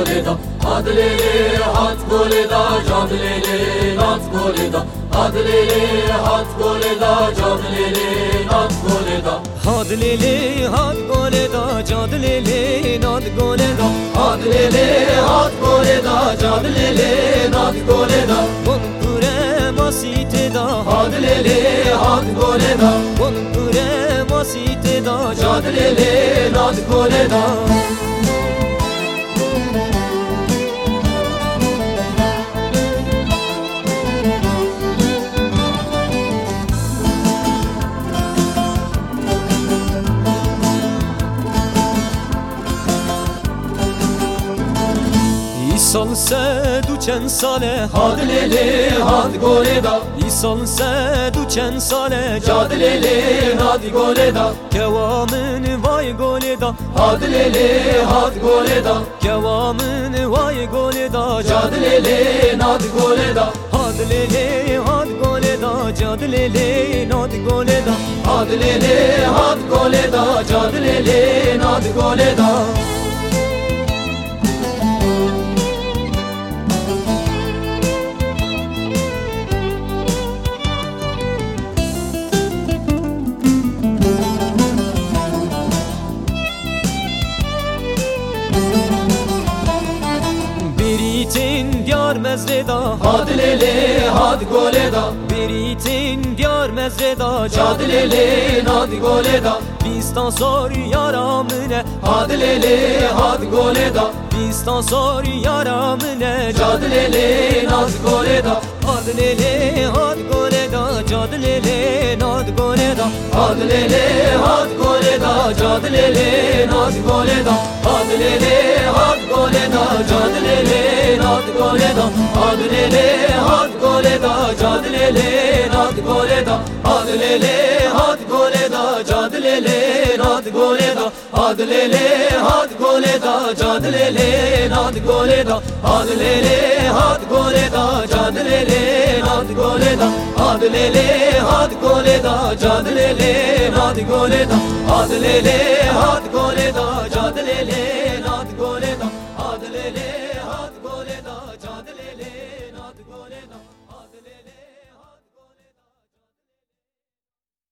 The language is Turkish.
Adlili hat goleda cadlili nat goleda Adlili hat goleda cadlili nat goleda Hadlili had goleda cadlili nad goleda Adlili hat goleda cadlili nat goleda Bun pure masite da. Adlili hat goleda Bun pure masite da. Cadlili nat goleda İsal se duçen sale Adlili hat goleda İsal se duçen sale cadlili nat goleda Kevamın vay goleda. Adlili hat goleda Kevamın vay goleda. Cadlili nat goleda Hadlili had goleda cadlili nad goleda Adlili hat goleda cadlili nat goleda mezreda Adlili hat goleda Biritin diyar mezreda cadlili nat goleda Bistan sor yaramine Adlili hat goleda Bistan sor yaramine cadlili nat goleda Adlili had goleda cadlili nad goleda Adlili hat goleda cadlili nat goleda Adlili hat goleda cadlili nat goleda Adlili hat goleda cadlili nat goleda Adlili hat goleda cadlili nat goleda Adlili hat goleda cadlili nat goleda Adlili hat goleda cadlili nat goleda Adlili hat goleda cadlili nat goleda Adlili hat goleda